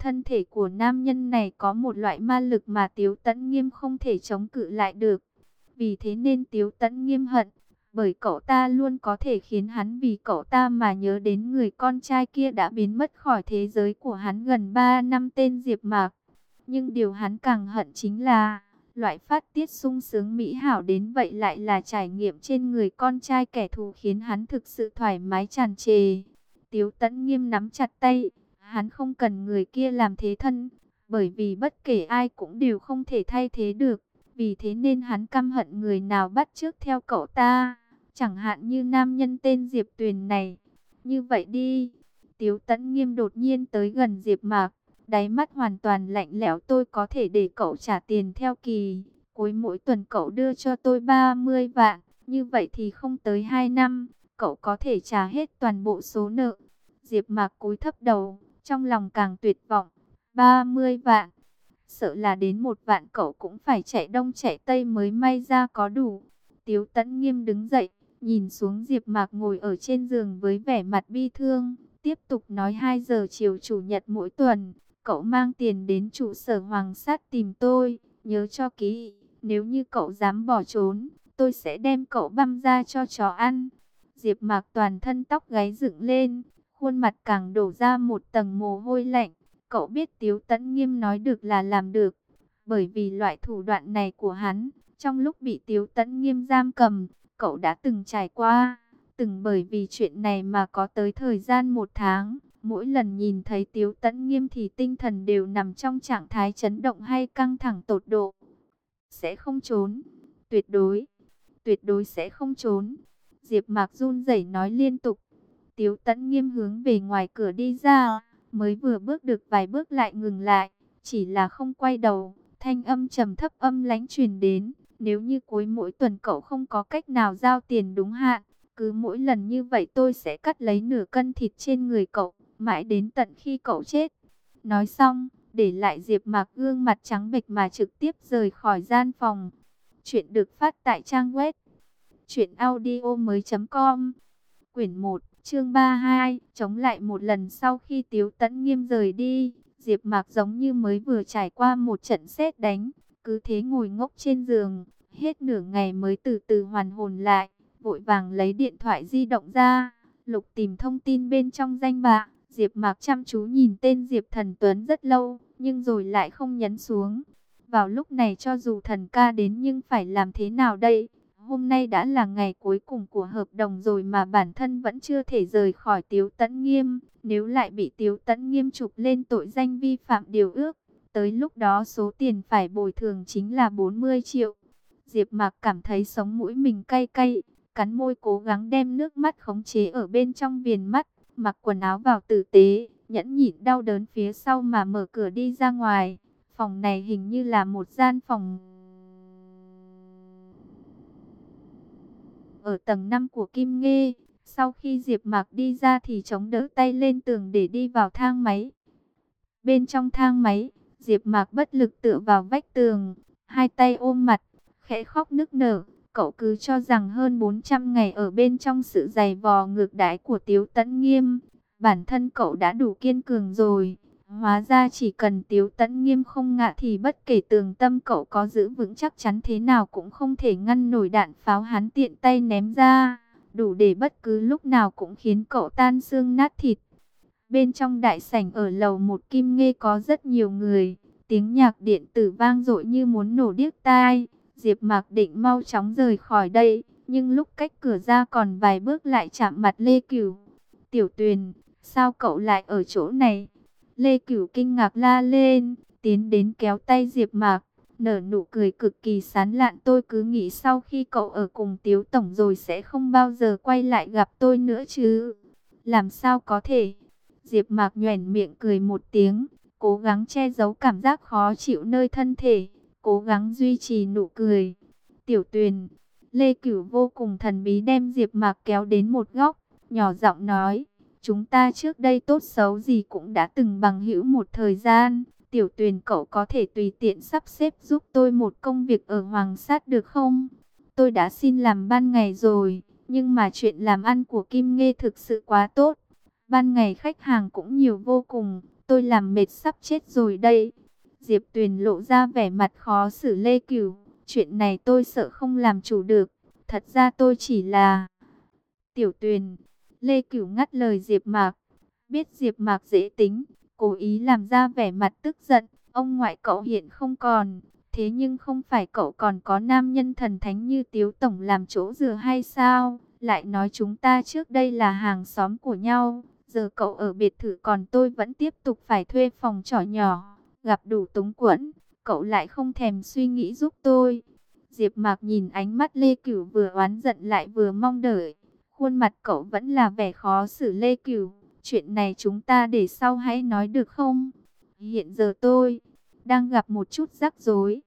Thân thể của nam nhân này có một loại ma lực mà Tiếu Tấn Nghiêm không thể chống cự lại được. Vì thế nên Tiếu Tấn Nghiêm hận, bởi cậu ta luôn có thể khiến hắn vì cậu ta mà nhớ đến người con trai kia đã biến mất khỏi thế giới của hắn gần 3 năm tên Diệp Mạc. Nhưng điều hắn càng hận chính là loại phát tiết sung sướng mỹ hảo đến vậy lại là trải nghiệm trên người con trai kẻ thù khiến hắn thực sự thoải mái tràn trề. Tiếu Tấn Nghiêm nắm chặt tay, hắn không cần người kia làm thế thân, bởi vì bất kể ai cũng đều không thể thay thế được. Vì thế nên hắn căm hận người nào bắt trước theo cậu ta, chẳng hạn như nam nhân tên Diệp Tuyền này. Như vậy đi, Tiếu Tấn Nghiêm đột nhiên tới gần Diệp Mạc, đáy mắt hoàn toàn lạnh lẽo tôi có thể để cậu trả tiền theo kỳ. Cuối mỗi tuần cậu đưa cho tôi 30 vạn, như vậy thì không tới 2 năm, cậu có thể trả hết toàn bộ số nợ. Diệp Mạc cúi thấp đầu, trong lòng càng tuyệt vọng. 30 vạn, sợ là đến một vạn cậu cũng phải chạy đông chạy tây mới may ra có đủ. Tiếu Tấn Nghiêm đứng dậy, nhìn xuống Diệp Mạc ngồi ở trên giường với vẻ mặt bi thương, tiếp tục nói 2 giờ chiều chủ nhật mỗi tuần, cậu mang tiền đến trụ sở Hoàng sát tìm tôi, nhớ cho kỹ, nếu như cậu dám bỏ trốn, tôi sẽ đem cậu băm ra cho chó ăn. Diệp Mạc toàn thân tóc gáy dựng lên, khuôn mặt càng đổ ra một tầng mồ hôi lạnh. Cậu biết Tiếu Tấn Nghiêm nói được là làm được, bởi vì loại thủ đoạn này của hắn, trong lúc bị Tiếu Tấn Nghiêm giam cầm, cậu đã từng trải qua, từng bởi vì chuyện này mà có tới thời gian một tháng. Mỗi lần nhìn thấy Tiếu Tấn Nghiêm thì tinh thần đều nằm trong trạng thái chấn động hay căng thẳng tột độ. Sẽ không trốn, tuyệt đối, tuyệt đối sẽ không trốn. Diệp Mạc run rẩy nói liên tục. Tiếu Tấn Nghiêm hướng về ngoài cửa đi ra, mới vừa bước được vài bước lại ngừng lại, chỉ là không quay đầu, thanh âm trầm thấp âm lãnh truyền đến, nếu như cuối mỗi tuần cậu không có cách nào giao tiền đúng hạn, cứ mỗi lần như vậy tôi sẽ cắt lấy nửa cân thịt trên người cậu, mãi đến tận khi cậu chết. Nói xong, để lại Diệp Mạc gương mặt trắng bệch mà trực tiếp rời khỏi gian phòng. Chuyện được phát tại trang web truyệnaudiomoi.com. Quyển 1 Chương 32, chống lại một lần sau khi Tiếu Tấn Nghiêm rời đi, Diệp Mạc giống như mới vừa trải qua một trận sét đánh, cứ thế ngồi ngốc trên giường, hết nửa ngày mới từ từ hoàn hồn lại, vội vàng lấy điện thoại di động ra, lục tìm thông tin bên trong danh bạ, Diệp Mạc chăm chú nhìn tên Diệp Thần Tuấn rất lâu, nhưng rồi lại không nhấn xuống. Vào lúc này cho dù thần ca đến nhưng phải làm thế nào đây? Hôm nay đã là ngày cuối cùng của hợp đồng rồi mà bản thân vẫn chưa thể rời khỏi Tiếu Tấn Nghiêm. Nếu lại bị Tiếu Tấn Nghiêm trục lên tội danh vi phạm điều ước, tới lúc đó số tiền phải bồi thường chính là 40 triệu. Diệp Mạc cảm thấy sống mũi mình cay cay, cắn môi cố gắng đem nước mắt khống chế ở bên trong viền mắt, mặc quần áo vào tử tế, nhẫn nhịn đau đớn phía sau mà mở cửa đi ra ngoài. Phòng này hình như là một gian phòng ở tầng 5 của Kim Nghê. Sau khi Diệp Mạc đi ra thì chống đỡ tay lên tường để đi vào thang máy. Bên trong thang máy, Diệp Mạc bất lực tựa vào vách tường, hai tay ôm mặt, khẽ khóc nức nở. Cậu cứ cho rằng hơn 400 ngày ở bên trong sự dày vò ngược đãi của Tiếu Tấn Nghiêm, bản thân cậu đã đủ kiên cường rồi. Hóa ra chỉ cần Tiếu Tấn Nghiêm không ngạ thì bất kể tường tâm cậu có giữ vững chắc chắn thế nào cũng không thể ngăn nổi đạn pháo hắn tiện tay ném ra. Đủ để bất cứ lúc nào cũng khiến cậu tan xương nát thịt. Bên trong đại sảnh ở lầu một kim nghe có rất nhiều người. Tiếng nhạc điện tử vang dội như muốn nổ điếc tai. Diệp Mạc định mau chóng rời khỏi đây. Nhưng lúc cách cửa ra còn vài bước lại chạm mặt Lê Cửu. Tiểu Tuyền, sao cậu lại ở chỗ này? Lê Cửu kinh ngạc la lên, tiến đến kéo tay Diệp Mạc, nở nụ cười cực kỳ sán lạn. Tôi cứ nghĩ sau khi cậu ở cùng Tiếu Tổng rồi sẽ không bao giờ quay lại gặp tôi nữa chứ. Làm sao có thể? Diệp Mạc nhoẻn miệng cười một tiếng, cố gắng che giấu cảm giác khó chịu nơi thân thể, cố gắng duy trì nụ cười. Tiểu Tuyền, Lê Cửu vô cùng thần bí đem Diệp Mạc kéo đến một góc, nhỏ giọng nói: Chúng ta trước đây tốt xấu gì cũng đã từng bằng hữu một thời gian. Tiểu tuyền cậu có thể tùy tiện sắp xếp giúp tôi một công việc ở Hoàng Sát được không? Tôi đã xin làm ban ngày rồi, nhưng mà chuyện làm ăn của Kim Nghê thực sự quá tốt. Ban ngày khách hàng cũng nhiều vô cùng, tôi làm mệt sắp chết rồi đây. Diệp Tuyền lộ ra vẻ mặt khó xử Lê Cửu. Chuyện này tôi sợ không làm chủ được. Thật ra tôi chỉ là... Tiểu Tuyền. Lê Cửu ngắt lời Diệp Mạc. Biết Diệp Mạc dễ tính. Cố ý làm ra vẻ mặt tức giận. Ông ngoại cậu hiện không còn. Thế nhưng không phải cậu còn có nam nhân thần thánh như Tiếu Tổng làm chỗ dựa hay sao? Lại nói chúng ta trước đây là hàng xóm của nhau. Giờ cậu ở biệt thự còn tôi vẫn tiếp tục phải thuê phòng trọ nhỏ. Gặp đủ túng quẫn, cậu lại không thèm suy nghĩ giúp tôi. Diệp Mạc nhìn ánh mắt Lê Cửu vừa oán giận lại vừa mong đợi. Khuôn mặt cậu vẫn là vẻ khó xử Lê Cửu. Chuyện này chúng ta để sau hãy nói được không? Hiện giờ tôi đang gặp một chút rắc rối.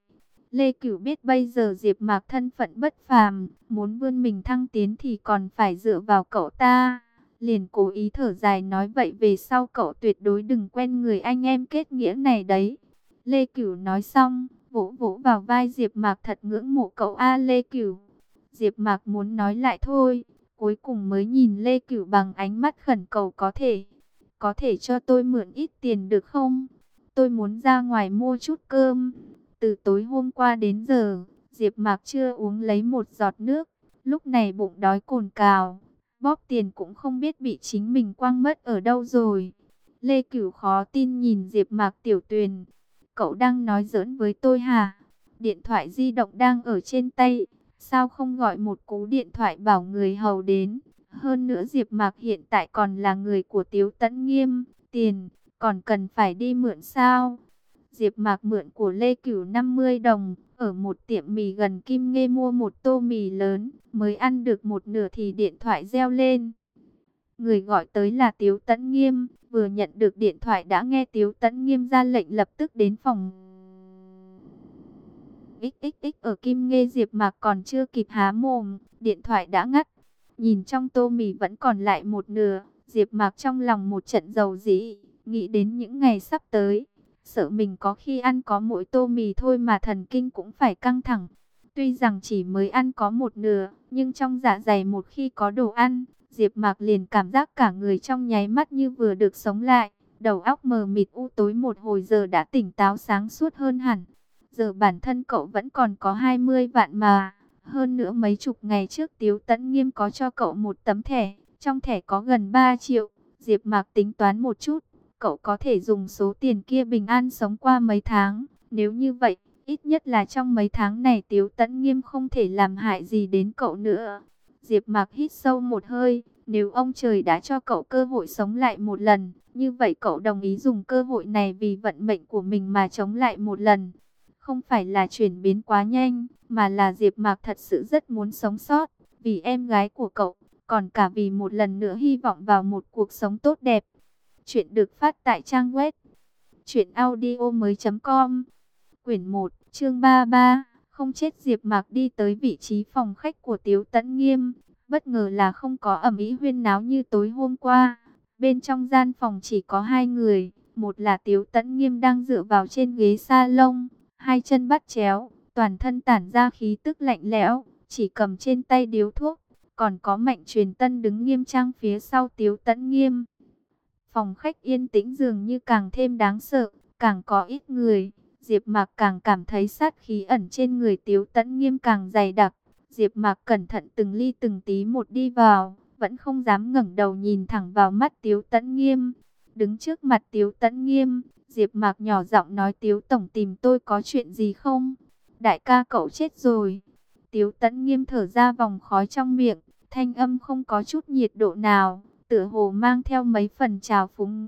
Lê Cửu biết bây giờ Diệp Mạc thân phận bất phàm, muốn vươn mình thăng tiến thì còn phải dựa vào cậu ta. Liền cố ý thở dài nói vậy về sau cậu tuyệt đối đừng quen người anh em kết nghĩa này đấy. Lê Cửu nói xong, vỗ vỗ vào vai Diệp Mạc thật ngưỡng mộ cậu A Lê Cửu. Diệp Mạc muốn nói lại thôi, cuối cùng mới nhìn Lê Cửu bằng ánh mắt khẩn cầu có thể. Có thể cho tôi mượn ít tiền được không? Tôi muốn ra ngoài mua chút cơm. Từ tối hôm qua đến giờ, Diệp Mạc chưa uống lấy một giọt nước, lúc này bụng đói cồn cào, bóp tiền cũng không biết bị chính mình quăng mất ở đâu rồi. Lê Cửu khó tin nhìn Diệp Mạc Tiểu Tuyền, cậu đang nói giỡn với tôi hả? Điện thoại di động đang ở trên tay, sao không gọi một cú điện thoại bảo người hầu đến? Hơn nữa Diệp Mạc hiện tại còn là người của Tiếu Tấn Nghiêm, tiền còn cần phải đi mượn sao? Diệp Mạc mượn của Lê Cửu 50 đồng, ở một tiệm mì gần Kim Ngê mua một tô mì lớn, mới ăn được một nửa thì điện thoại reo lên. Người gọi tới là Tiếu Tấn Nghiêm, vừa nhận được điện thoại đã nghe Tiếu Tấn Nghiêm ra lệnh lập tức đến phòng. XXX ở Kim nghe Diệp Mạc còn chưa kịp há mồm, điện thoại đã ngắt. Nhìn trong tô mì vẫn còn lại một nửa, Diệp Mạc trong lòng một trận dầu dĩ, nghĩ đến những ngày sắp tới Sợ mình có khi ăn có mỗi tô mì thôi mà thần kinh cũng phải căng thẳng. Tuy rằng chỉ mới ăn có một nửa, nhưng trong dạ dày một khi có đồ ăn, Diệp Mạc liền cảm giác cả người trong nháy mắt như vừa được sống lại. Đầu óc mờ mịt u tối một hồi giờ đã tỉnh táo sáng suốt hơn hẳn. Giờ bản thân cậu vẫn còn có 20 vạn mà. Hơn nữa mấy chục ngày trước Tiếu Tấn Nghiêm có cho cậu một tấm thẻ. Trong thẻ có gần 3 triệu. Diệp Mạc tính toán một chút cậu có thể dùng số tiền kia bình an sống qua mấy tháng. Nếu như vậy, ít nhất là trong mấy tháng này Tiếu Tấn Nghiêm không thể làm hại gì đến cậu nữa. Diệp Mạc hít sâu một hơi, nếu ông trời đã cho cậu cơ hội sống lại một lần, như vậy cậu đồng ý dùng cơ hội này vì vận mệnh của mình mà chống lại một lần. Không phải là chuyển biến quá nhanh, mà là Diệp Mạc thật sự rất muốn sống sót, vì em gái của cậu, còn cả vì một lần nữa hy vọng vào một cuộc sống tốt đẹp. Chuyện được phát tại trang web truyệnaudiomoi.com. Quyển 1, chương 33, không chết Diệp Mạc đi tới vị trí phòng khách của Tiếu Tấn Nghiêm, bất ngờ là không có ầm ĩ huyên náo như tối hôm qua. Bên trong gian phòng chỉ có hai người, một là Tiếu Tấn Nghiêm đang dựa vào trên ghế salon, hai chân bắt chéo, toàn thân tản ra khí tức lạnh lẽo, chỉ cầm trên tay điếu thuốc, còn có Mạnh Truyền Tân đứng nghiêm trang phía sau Tiếu Tấn Nghiêm. Phòng khách yên tĩnh dường như càng thêm đáng sợ, càng có ít người. Diệp Mạc càng cảm thấy sát khí ẩn trên người Tiếu Tấn Nghiêm càng dày đặc. Diệp Mạc cẩn thận từng ly từng tí một đi vào, vẫn không dám ngẩng đầu nhìn thẳng vào mắt Tiếu Tấn Nghiêm. Đứng trước mặt Tiếu Tấn Nghiêm, Diệp Mạc nhỏ giọng nói Tiếu tổng tìm tôi có chuyện gì không? Đại ca cậu chết rồi. Tiếu Tấn Nghiêm thở ra vòng khói trong miệng, thanh âm không có chút nhiệt độ nào tựa hồ mang theo mấy phần trào phúng.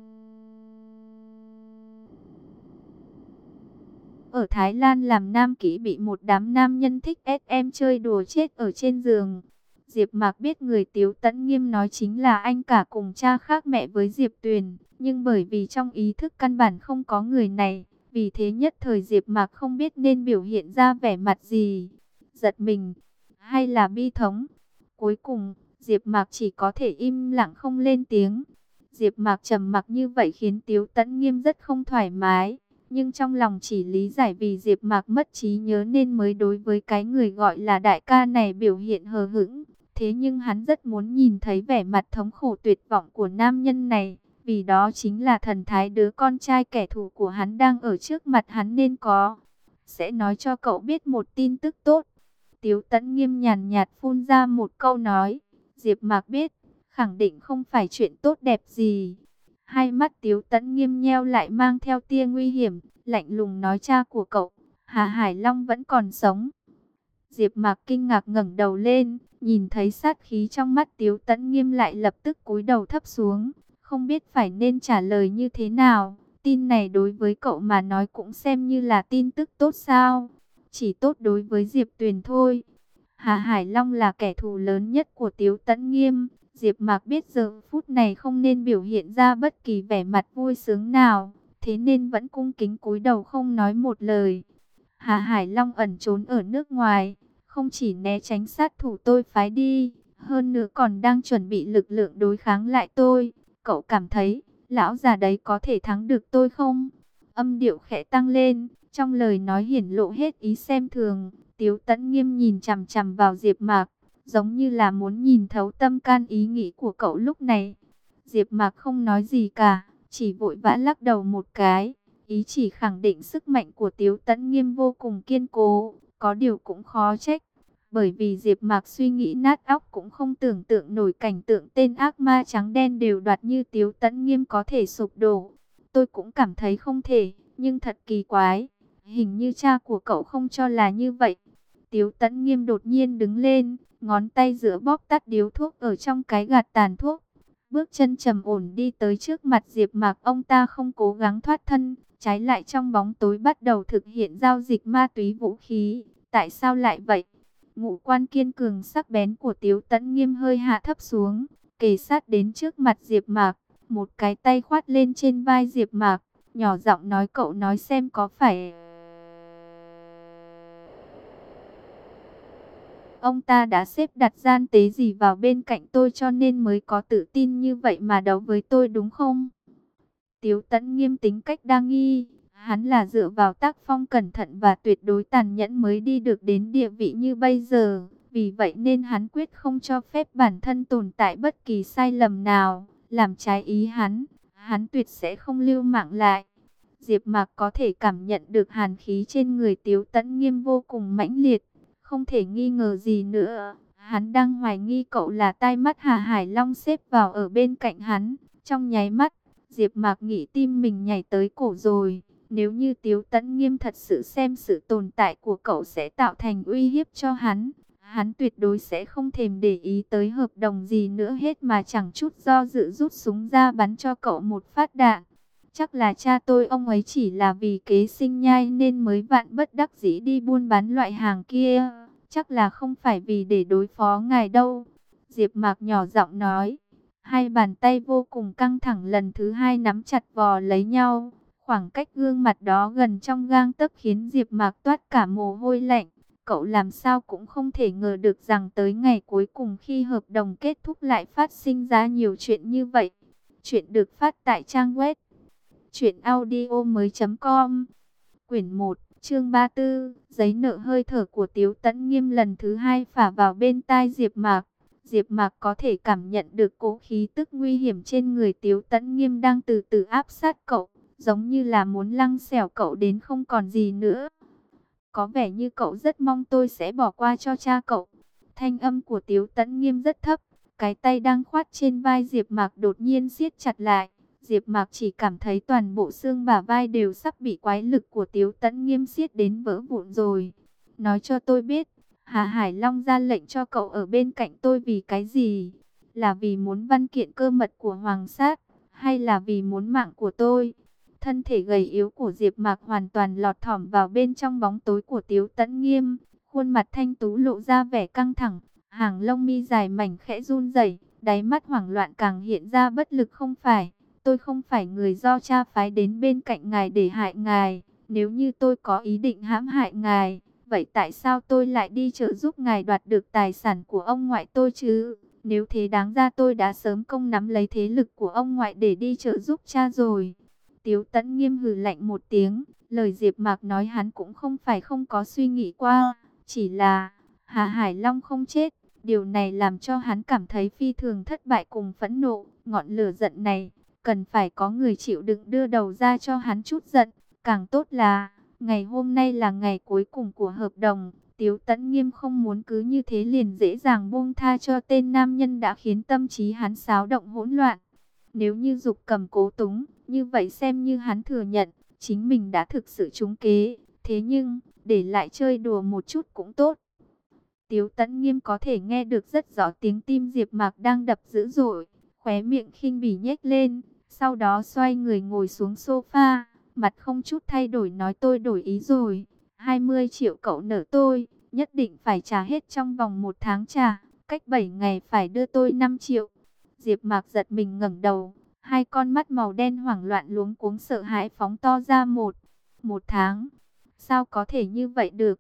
Ở Thái Lan làm nam kỹ bị một đám nam nhân thích SM chơi đùa chết ở trên giường. Diệp Mạc biết người Tiếu Tấn Nghiêm nói chính là anh cả cùng cha khác mẹ với Diệp Tuyền, nhưng bởi vì trong ý thức căn bản không có người này, vì thế nhất thời Diệp Mạc không biết nên biểu hiện ra vẻ mặt gì, giật mình hay là bi thống. Cuối cùng, Diệp Mạc chỉ có thể im lặng không lên tiếng. Diệp Mạc trầm mặc như vậy khiến Tiếu Tấn Nghiêm rất không thoải mái, nhưng trong lòng chỉ lý giải vì Diệp Mạc mất trí nhớ nên mới đối với cái người gọi là đại ca này biểu hiện hờ hững. Thế nhưng hắn rất muốn nhìn thấy vẻ mặt thống khổ tuyệt vọng của nam nhân này, vì đó chính là thần thái đứa con trai kẻ thù của hắn đang ở trước mặt hắn nên có. Sẽ nói cho cậu biết một tin tức tốt. Tiếu tẫn nghiêm nhàn nhạt phun ra một câu nói. Diệp Mạc biết, khẳng định không phải chuyện tốt đẹp gì. Hai mắt Tiếu Tấn nghiêm nheo lại mang theo tia nguy hiểm, lạnh lùng nói cha của cậu, Hà Hải Long vẫn còn sống. Diệp Mạc kinh ngạc ngẩng đầu lên, nhìn thấy sát khí trong mắt Tiếu Tấn nghiêm lại lập tức cúi đầu thấp xuống, không biết phải nên trả lời như thế nào. Tin này đối với cậu mà nói cũng xem như là tin tức tốt sao? Chỉ tốt đối với Diệp Tuyền thôi. Hà Hải Long là kẻ thù lớn nhất của Tiếu Tấn Nghiêm, Diệp Mạc biết giờ phút này không nên biểu hiện ra bất kỳ vẻ mặt vui sướng nào, thế nên vẫn cung kính cúi đầu không nói một lời. Hà Hải Long ẩn trốn ở nước ngoài, không chỉ né tránh sát thủ tôi phái đi, hơn nữa còn đang chuẩn bị lực lượng đối kháng lại tôi. Cậu cảm thấy, lão già đấy có thể thắng được tôi không? Âm điệu khẽ tăng lên, trong lời nói hiển lộ hết ý xem thường. Tiếu Tẫn Nghiêm nhìn chằm chằm vào Diệp Mạc, giống như là muốn nhìn thấu tâm can ý nghĩ của cậu lúc này. Diệp Mạc không nói gì cả, chỉ vội vã lắc đầu một cái, ý chỉ khẳng định sức mạnh của Tiếu Tấn Nghiêm vô cùng kiên cố, có điều cũng khó trách, bởi vì Diệp Mạc suy nghĩ nát óc cũng không tưởng tượng nổi cảnh tượng tên ác ma trắng đen đều đoạt như Tiếu Tấn Nghiêm có thể sụp đổ. Tôi cũng cảm thấy không thể, nhưng thật kỳ quái, hình như cha của cậu không cho là như vậy. Tiếu Tấn Nghiêm đột nhiên đứng lên, ngón tay giữa bóp tắt điếu thuốc ở trong cái gạt tàn thuốc. Bước chân trầm ổn đi tới trước mặt Diệp Mạc, ông ta không cố gắng thoát thân, trái lại trong bóng tối bắt đầu thực hiện giao dịch ma túy vũ khí. Tại sao lại vậy? Ngũ quan kiên cường sắc bén của Tiếu Tấn Nghiêm hơi hạ thấp xuống, kề sát đến trước mặt Diệp Mạc, một cái tay khoát lên trên vai Diệp Mạc, nhỏ giọng nói cậu nói xem có phải Ông ta đã xếp đặt gian tế gì vào bên cạnh tôi cho nên mới có tự tin như vậy mà đấu với tôi đúng không? Tiếu tẫn nghiêm tính cách đa nghi. Hắn là dựa vào tác phong cẩn thận và tuyệt đối tàn nhẫn mới đi được đến địa vị như bây giờ. Vì vậy nên hắn quyết không cho phép bản thân tồn tại bất kỳ sai lầm nào. Làm trái ý hắn, hắn tuyệt sẽ không lưu mạng lại. Diệp Mạc có thể cảm nhận được hàn khí trên người Tiếu Tấn Nghiêm vô cùng mãnh liệt, không thể nghi ngờ gì nữa, hắn đang hoài nghi cậu là tai mắt Hà Hải Long xếp vào ở bên cạnh hắn. Trong nháy mắt, Diệp Mạc nghĩ tim mình nhảy tới cổ rồi. Nếu như Tiếu Tấn Nghiêm thật sự xem sự tồn tại của cậu sẽ tạo thành uy hiếp cho hắn, hắn tuyệt đối sẽ không thèm để ý tới hợp đồng gì nữa hết mà chẳng chút do dự rút súng ra bắn cho cậu một phát đạn. Chắc là cha tôi ông ấy chỉ là vì kế sinh nhai nên mới vạn bất đắc dĩ đi buôn bán loại hàng kia. Chắc là không phải vì để đối phó ngài đâu. Diệp Mạc nhỏ giọng nói. Hai bàn tay vô cùng căng thẳng lần thứ hai nắm chặt vò lấy nhau. Khoảng cách gương mặt đó gần trong gang tấc khiến Diệp Mạc toát cả mồ hôi lạnh. Cậu làm sao cũng không thể ngờ được rằng tới ngày cuối cùng khi hợp đồng kết thúc lại phát sinh ra nhiều chuyện như vậy. Chuyện được phát tại trang web Chuyện audio mới com Quyển 1 chương 34 Giấy nợ hơi thở của Tiếu Tấn Nghiêm lần thứ hai phả vào bên tai Diệp Mạc Diệp Mạc có thể cảm nhận được cỗ khí tức nguy hiểm trên người Tiếu Tấn Nghiêm đang từ từ áp sát cậu, giống như là muốn lăng xẻo cậu đến không còn gì nữa. Có vẻ như cậu rất mong tôi sẽ bỏ qua cho cha cậu. Thanh âm của Tiếu Tấn Nghiêm rất thấp, cái tay đang khoát trên vai Diệp Mạc đột nhiên siết chặt lại. Diệp Mạc chỉ cảm thấy toàn bộ xương bả vai đều sắp bị quái lực của Tiếu Tấn Nghiêm siết đến vỡ vụn rồi. Nói cho tôi biết, Hà Hải Long ra lệnh cho cậu ở bên cạnh tôi vì cái gì? Là vì muốn văn kiện cơ mật của Hoàng sát, hay là vì muốn mạng của tôi? Thân thể gầy yếu của Diệp Mạc hoàn toàn lọt thỏm vào bên trong bóng tối của Tiếu Tấn Nghiêm, khuôn mặt thanh tú lộ ra vẻ căng thẳng, hàng lông mi dài mảnh khẽ run rẩy, đáy mắt hoảng loạn càng hiện ra bất lực không phải tôi không phải người do cha phái đến bên cạnh ngài để hại ngài. Nếu như tôi có ý định hãm hại ngài, vậy tại sao tôi lại đi trợ giúp ngài đoạt được tài sản của ông ngoại tôi chứ? Nếu thế đáng ra tôi đã sớm công nắm lấy thế lực của ông ngoại để đi trợ giúp cha rồi. Tiếu tẫn nghiêm hừ lạnh một tiếng, lời Diệp Mạc nói hắn cũng không phải không có suy nghĩ qua, chỉ là Hà Hải Long không chết, điều này làm cho hắn cảm thấy phi thường thất bại cùng phẫn nộ, ngọn lửa giận này cần phải có người chịu đựng đưa đầu ra cho hắn chút giận. Càng tốt là, ngày hôm nay là ngày cuối cùng của hợp đồng. Tiếu Tấn Nghiêm không muốn cứ như thế liền dễ dàng buông tha cho tên nam nhân đã khiến tâm trí hắn xáo động hỗn loạn. Nếu như dục cầm cố túng, như vậy xem như hắn thừa nhận, chính mình đã thực sự trúng kế. Thế nhưng, để lại chơi đùa một chút cũng tốt. Tiếu Tấn Nghiêm có thể nghe được rất rõ tiếng tim Diệp Mạc đang đập dữ dội, khóe miệng khinh bỉ nhếch lên, sau đó xoay người ngồi xuống sofa, mặt không chút thay đổi nói tôi đổi ý rồi, 20 triệu cậu nợ tôi, nhất định phải trả hết trong vòng một tháng trả, cách 7 ngày phải đưa tôi 5 triệu. Diệp Mạc giật mình ngẩng đầu, hai con mắt màu đen hoảng loạn luống cuống sợ hãi phóng to ra một, một tháng. Sao có thể như vậy được?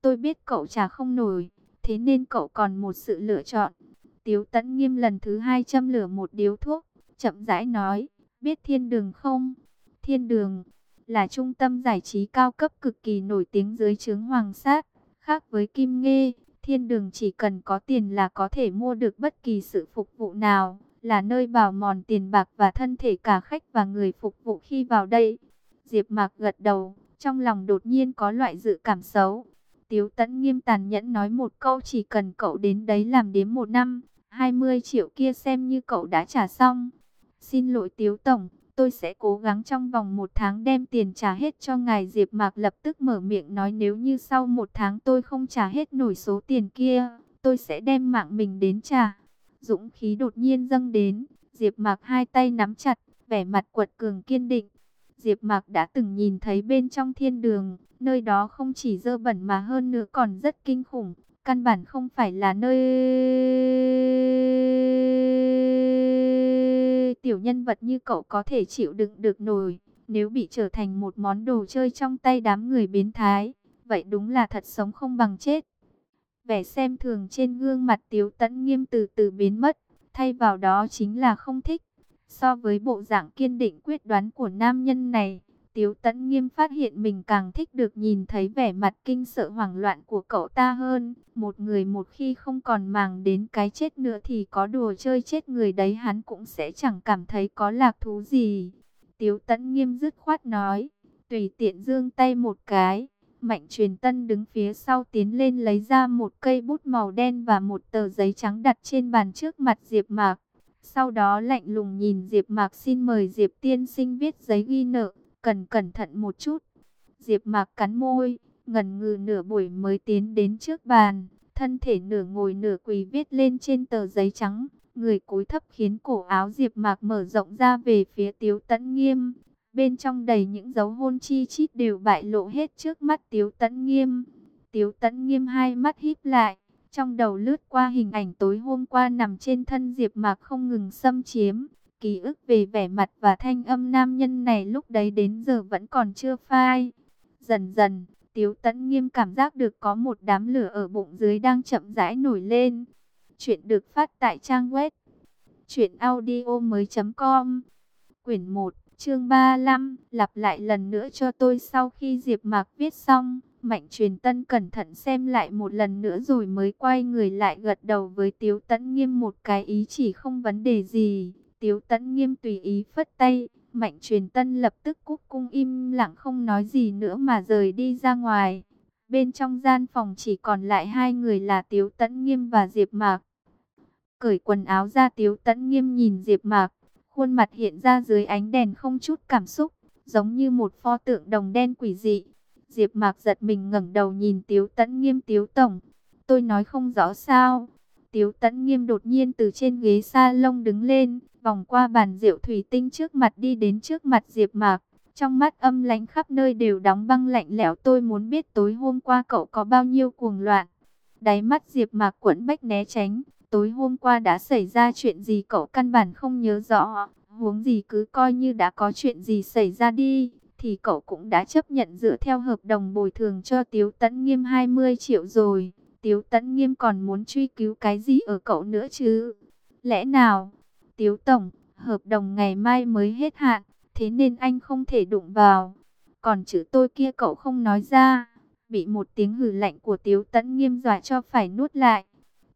Tôi biết cậu trả không nổi, thế nên cậu còn một sự lựa chọn. Tiếu Tấn Nghiêm lần thứ hai châm lửa một điếu thuốc, chậm rãi nói, biết thiên đường không? Thiên đường là trung tâm giải trí cao cấp cực kỳ nổi tiếng dưới trướng hoàng sát. Khác với Kim Nghê, thiên đường chỉ cần có tiền là có thể mua được bất kỳ sự phục vụ nào, là nơi bào mòn tiền bạc và thân thể cả khách và người phục vụ khi vào đây. Diệp Mạc gật đầu, trong lòng đột nhiên có loại dự cảm xấu. Tiếu Tấn nghiêm tàn nhẫn nói một câu chỉ cần cậu đến đấy làm đến một năm, 20 triệu kia xem như cậu đã trả xong. Xin lỗi Tiếu Tổng, tôi sẽ cố gắng trong vòng một tháng đem tiền trả hết cho ngài Diệp Mạc lập tức mở miệng nói nếu như sau một tháng tôi không trả hết nổi số tiền kia, tôi sẽ đem mạng mình đến trả. Dũng khí đột nhiên dâng đến, Diệp Mạc hai tay nắm chặt, vẻ mặt quật cường kiên định. Diệp Mạc đã từng nhìn thấy bên trong thiên đường, nơi đó không chỉ dơ bẩn mà hơn nữa còn rất kinh khủng, căn bản không phải là nơi tiểu nhân vật như cậu có thể chịu đựng được nổi. Nếu bị trở thành một món đồ chơi trong tay đám người biến thái, vậy đúng là thật sống không bằng chết. Vẻ xem thường trên gương mặt Tiếu Tấn Nghiêm từ từ biến mất, thay vào đó chính là không thích. So với bộ dạng kiên định quyết đoán của nam nhân này, Tiếu Tấn Nghiêm phát hiện mình càng thích được nhìn thấy vẻ mặt kinh sợ hoảng loạn của cậu ta hơn. Một người một khi không còn màng đến cái chết nữa thì có đùa chơi chết người đấy hắn cũng sẽ chẳng cảm thấy có lạc thú gì. Tiếu Tấn Nghiêm dứt khoát nói, tùy tiện dương tay một cái. Mạnh truyền tân đứng phía sau tiến lên lấy ra một cây bút màu đen và một tờ giấy trắng đặt trên bàn trước mặt Diệp Mạc. Sau đó lạnh lùng nhìn Diệp Mạc xin mời Diệp tiên sinh viết giấy ghi nợ cần cẩn thận một chút. Diệp Mạc cắn môi, ngần ngừ nửa buổi mới tiến đến trước bàn, thân thể nửa ngồi nửa quỳ viết lên trên tờ giấy trắng, người cúi thấp khiến cổ áo Diệp Mạc mở rộng ra về phía Tiếu Tấn Nghiêm. Bên trong đầy những dấu hôn chi chít đều bại lộ hết trước mắt Tiếu Tấn Nghiêm. Tiếu Tấn Nghiêm hai mắt híp lại, trong đầu lướt qua hình ảnh tối hôm qua nằm trên thân Diệp Mạc không ngừng xâm chiếm. Ký ức về vẻ mặt và thanh âm nam nhân này lúc đấy đến giờ vẫn còn chưa phai. Dần dần, Tiếu Tấn Nghiêm cảm giác được có một đám lửa ở bụng dưới đang chậm rãi nổi lên. Chuyện được phát tại trang web truyệnaudiomoi.com. Quyển 1, chương 35, lặp lại lần nữa cho tôi sau khi Diệp Mạc viết xong. Mạnh truyền tân cẩn thận xem lại một lần nữa rồi mới quay người lại gật đầu với Tiếu Tấn Nghiêm một cái ý chỉ không vấn đề gì. Tiếu Tấn Nghiêm tùy ý phất tay, Mạnh Truyền Tân lập tức cúc cung im lặng không nói gì nữa mà rời đi ra ngoài. Bên trong gian phòng chỉ còn lại hai người là Tiếu Tấn Nghiêm và Diệp Mạc. Cởi quần áo ra Tiếu Tấn Nghiêm nhìn Diệp Mạc, khuôn mặt hiện ra dưới ánh đèn không chút cảm xúc, giống như một pho tượng đồng đen quỷ dị. Diệp Mạc giật mình ngẩng đầu nhìn Tiếu Tấn Nghiêm Tiếu tổng, tôi nói không rõ sao? Tiếu Tấn Nghiêm đột nhiên từ trên ghế sa lông đứng lên, vòng qua bàn rượu thủy tinh trước mặt đi đến trước mặt Diệp Mạc. Trong mắt âm lãnh khắp nơi đều đóng băng lạnh lẽo tôi muốn biết tối hôm qua cậu có bao nhiêu cuồng loạn. Đáy mắt Diệp Mạc quẫn bách né tránh, tối hôm qua đã xảy ra chuyện gì cậu căn bản không nhớ rõ, huống gì cứ coi như đã có chuyện gì xảy ra đi, thì cậu cũng đã chấp nhận dựa theo hợp đồng bồi thường cho Tiếu Tấn Nghiêm 20 triệu rồi. Tiếu Tấn Nghiêm còn muốn truy cứu cái gì ở cậu nữa chứ? Lẽ nào Tiếu Tổng, hợp đồng ngày mai mới hết hạn, thế nên anh không thể đụng vào. Còn chữ tôi kia cậu không nói ra, bị một tiếng hử lạnh của Tiếu Tấn Nghiêm dọa cho phải nuốt lại.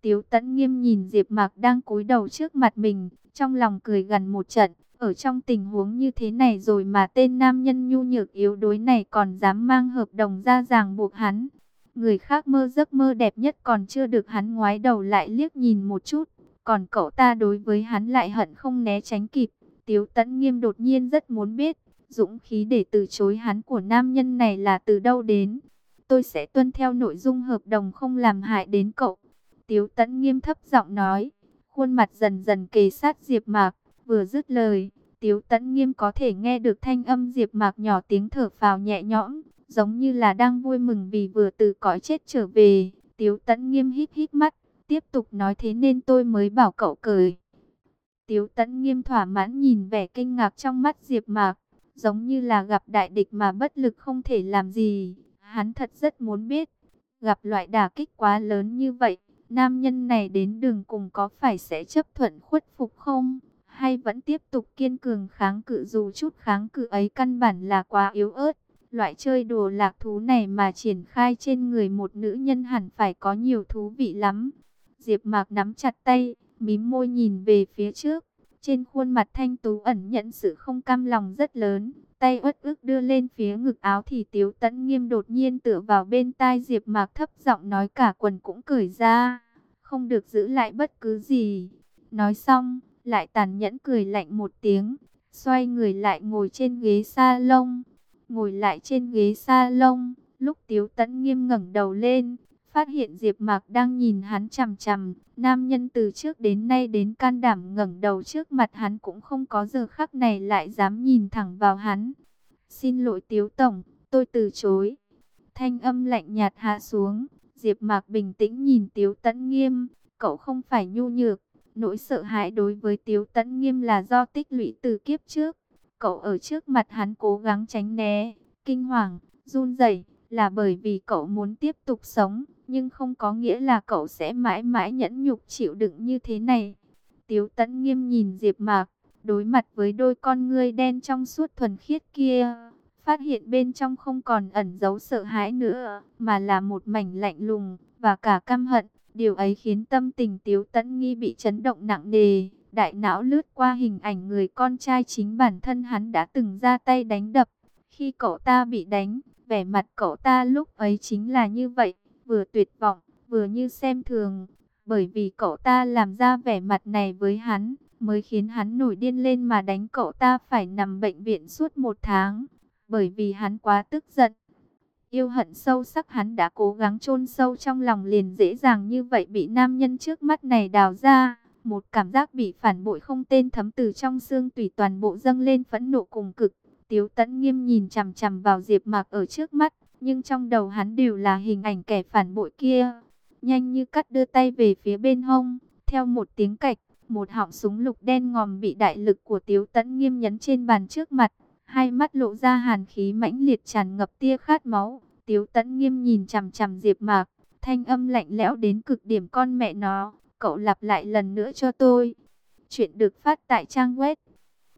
Tiếu Tấn Nghiêm nhìn Diệp Mạc đang cúi đầu trước mặt mình, trong lòng cười gần một trận, Ở trong tình huống như thế này rồi mà tên nam nhân nhu nhược yếu đuối này còn dám mang hợp đồng ra ràng buộc hắn. Người khác mơ giấc mơ đẹp nhất còn chưa được hắn ngoái đầu lại liếc nhìn một chút. Còn cậu ta đối với hắn lại hận không né tránh kịp. Tiếu tẫn nghiêm đột nhiên rất muốn biết. Dũng khí để từ chối hắn của nam nhân này là từ đâu đến. Tôi sẽ tuân theo nội dung hợp đồng không làm hại đến cậu. Tiếu tẫn nghiêm thấp giọng nói. Khuôn mặt dần dần kề sát Diệp Mạc. Vừa dứt lời, Tiếu Tấn Nghiêm có thể nghe được thanh âm Diệp Mạc nhỏ tiếng thở phào nhẹ nhõm, giống như là đang vui mừng vì vừa từ cõi chết trở về. Tiếu Tấn Nghiêm hít hít mắt, tiếp tục nói thế nên tôi mới bảo cậu cười. Tiếu Tấn Nghiêm thỏa mãn nhìn vẻ kinh ngạc trong mắt Diệp Mạc, giống như là gặp đại địch mà bất lực không thể làm gì. Hắn thật rất muốn biết, gặp loại đả kích quá lớn như vậy, nam nhân này đến đường cùng có phải sẽ chấp thuận khuất phục không? hay vẫn tiếp tục kiên cường kháng cự dù chút kháng cự ấy căn bản là quá yếu ớt. Loại chơi đùa lạc thú này mà triển khai trên người một nữ nhân hẳn phải có nhiều thú vị lắm. Diệp Mạc nắm chặt tay, mím môi nhìn về phía trước. Trên khuôn mặt thanh tú ẩn nhận sự không cam lòng rất lớn. Tay uất ức đưa lên phía ngực áo thì Tiếu Tấn Nghiêm đột nhiên tựa vào bên tai Diệp Mạc thấp giọng nói cả quần cũng cởi ra, không được giữ lại bất cứ gì. Nói xong, lại tàn nhẫn cười lạnh một tiếng, xoay người lại ngồi trên ghế sa lông. Ngồi lại trên ghế sa lông, lúc Tiếu Tấn nghiêm ngẩng đầu lên, phát hiện Diệp Mạc đang nhìn hắn chằm chằm, nam nhân từ trước đến nay đến can đảm ngẩng đầu trước mặt hắn cũng không có giờ khắc này lại dám nhìn thẳng vào hắn. "Xin lỗi Tiếu tổng, tôi từ chối." Thanh âm lạnh nhạt hạ xuống, Diệp Mạc bình tĩnh nhìn Tiếu Tấn Nghiêm, "Cậu không phải nhu nhược, Nỗi sợ hãi đối với Tiếu Tấn Nghiêm là do tích lũy từ kiếp trước. Cậu ở trước mặt hắn cố gắng tránh né, kinh hoàng, run rẩy là bởi vì cậu muốn tiếp tục sống, nhưng không có nghĩa là cậu sẽ mãi mãi nhẫn nhục chịu đựng như thế này. Tiếu Tấn Nghiêm nhìn Diệp Mạc, đối mặt với đôi con ngươi đen trong suốt thuần khiết kia, phát hiện bên trong không còn ẩn giấu sợ hãi nữa, mà là một mảnh lạnh lùng và cả căm hận. Điều ấy khiến tâm tình Tiếu Tấn Nghi bị chấn động nặng nề. Đại não lướt qua hình ảnh người con trai chính bản thân hắn đã từng ra tay đánh đập. Khi cậu ta bị đánh, vẻ mặt cậu ta lúc ấy chính là như vậy, vừa tuyệt vọng, vừa như xem thường. Bởi vì cậu ta làm ra vẻ mặt này với hắn, mới khiến hắn nổi điên lên mà đánh cậu ta phải nằm bệnh viện suốt một tháng. Bởi vì hắn quá tức giận. Yêu hận sâu sắc hắn đã cố gắng chôn sâu trong lòng liền dễ dàng như vậy bị nam nhân trước mắt này đào ra. Một cảm giác bị phản bội không tên thấm từ trong xương tùy toàn bộ dâng lên phẫn nộ cùng cực. Tiếu tẫn nghiêm nhìn chằm chằm vào Diệp Mạc ở trước mắt, nhưng trong đầu hắn đều là hình ảnh kẻ phản bội kia. Nhanh như cắt đưa tay về phía bên hông, theo một tiếng cạch, một họng súng lục đen ngòm bị đại lực của Tiếu tẫn nghiêm nhấn trên bàn trước mặt hai mắt lộ ra hàn khí mãnh liệt tràn ngập tia khát máu. Tiếu tẫn nghiêm nhìn chằm chằm Diệp Mạc, thanh âm lạnh lẽo đến cực điểm con mẹ nó, cậu lặp lại lần nữa cho tôi. Chuyện được phát tại trang web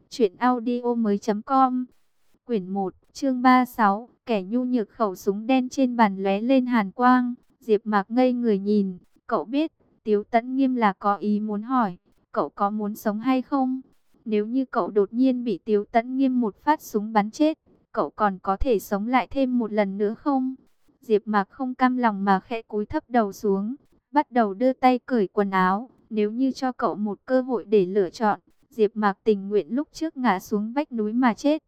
truyệnaudiomoi.com. Quyển 1, chương 36, kẻ nhu nhược khẩu súng đen trên bàn lóe lên hàn quang, Diệp Mạc ngây người nhìn, cậu biết, Tiếu Tấn Nghiêm là có ý muốn hỏi, cậu có muốn sống hay không? Nếu như cậu đột nhiên bị Tiếu Tấn Nghiêm một phát súng bắn chết, cậu còn có thể sống lại thêm một lần nữa không? Diệp Mạc không cam lòng mà khẽ cúi thấp đầu xuống, bắt đầu đưa tay cởi quần áo. Nếu như cho cậu một cơ hội để lựa chọn, Diệp Mạc tình nguyện lúc trước ngã xuống vách núi mà chết.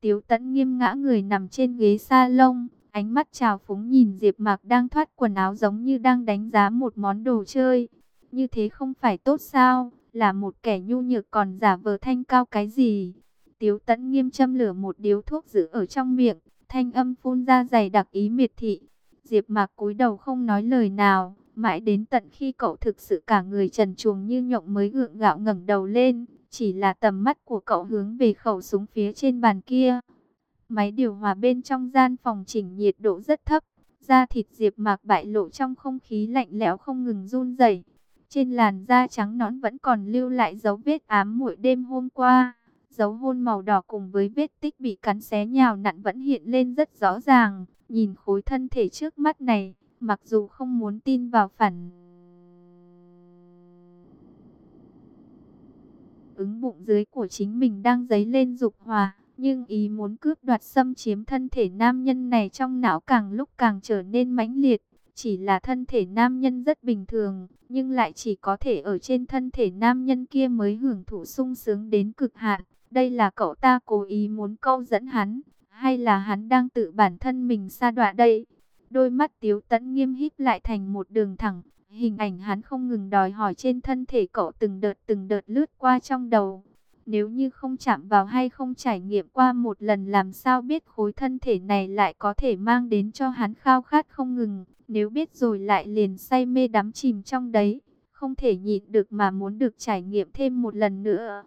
Tiếu Tẫn Nghiêm ngã người nằm trên ghế sa lông, ánh mắt trào phúng nhìn Diệp Mạc đang thoát quần áo giống như đang đánh giá một món đồ chơi. Như thế không phải tốt sao? là một kẻ nhu nhược còn giả vờ thanh cao cái gì. Tiếu tẫn nghiêm châm lửa một điếu thuốc giữ ở trong miệng, thanh âm phun ra dày đặc ý miệt thị. Diệp mạc cúi đầu không nói lời nào, mãi đến tận khi cậu thực sự cả người trần truồng như nhộng mới gượng gạo ngẩng đầu lên, chỉ là tầm mắt của cậu hướng về khẩu súng phía trên bàn kia. Máy điều hòa bên trong gian phòng chỉnh nhiệt độ rất thấp, da thịt Diệp Mạc bại lộ trong không khí lạnh lẽo không ngừng run rẩy. Trên làn da trắng nõn vẫn còn lưu lại dấu vết ám muội đêm hôm qua. Dấu hôn màu đỏ cùng với vết tích bị cắn xé nhào nặn vẫn hiện lên rất rõ ràng. Nhìn khối thân thể trước mắt này, mặc dù không muốn tin vào phản ứng bụng dưới của chính mình đang dấy lên dục hòa. Nhưng ý muốn cướp đoạt xâm chiếm thân thể nam nhân này trong não càng lúc càng trở nên mãnh liệt. Chỉ là thân thể nam nhân rất bình thường, nhưng lại chỉ có thể ở trên thân thể nam nhân kia mới hưởng thụ sung sướng đến cực hạn. Đây là cậu ta cố ý muốn câu dẫn hắn, hay là hắn đang tự bản thân mình xa đọa đây? Đôi mắt tiếu tẫn nghiêm híp lại thành một đường thẳng, hình ảnh hắn không ngừng đòi hỏi trên thân thể cậu từng đợt từng đợt lướt qua trong đầu. Nếu như không chạm vào hay không trải nghiệm qua một lần làm sao biết khối thân thể này lại có thể mang đến cho hắn khao khát không ngừng. Nếu biết rồi lại liền say mê đắm chìm trong đấy. Không thể nhịn được mà muốn được trải nghiệm thêm một lần nữa.